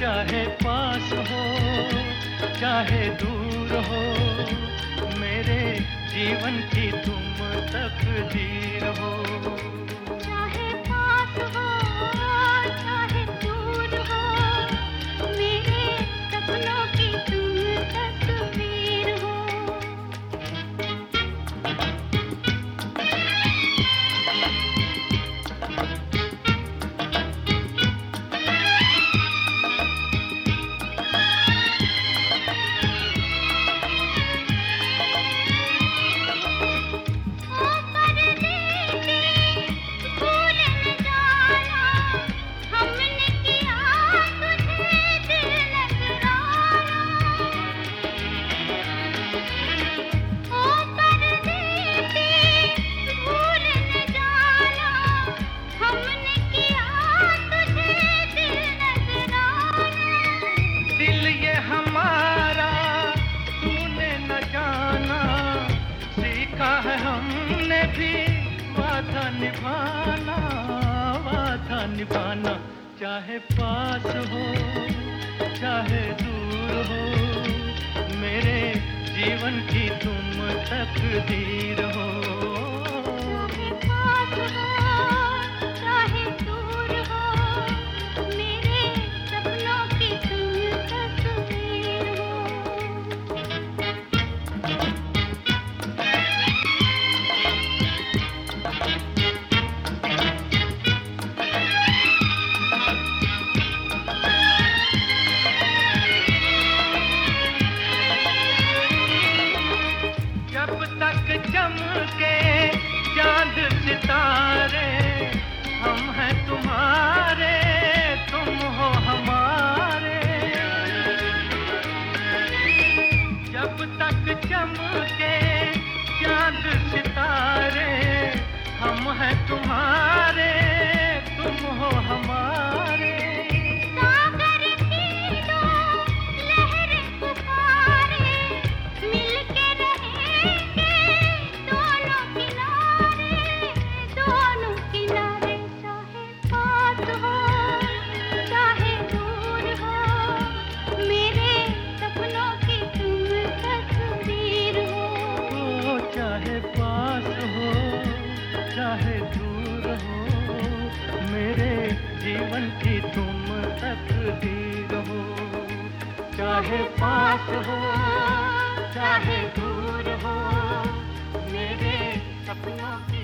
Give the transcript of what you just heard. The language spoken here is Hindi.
चाहे पास हो चाहे दूर हो मेरे जीवन की तुम तकदीर हो। भी वादा निभाना वादा निभाना, चाहे पास हो, चाहे दूर हो, मेरे जीवन की तुम तकदीर हो। चमके चाँद सितारे हम हैं तुम्हारे तुम हो हमारे। जब तक चमके की तुम तकदीर हो चाहे पास हो चाहे दूर हो मेरे सपनों की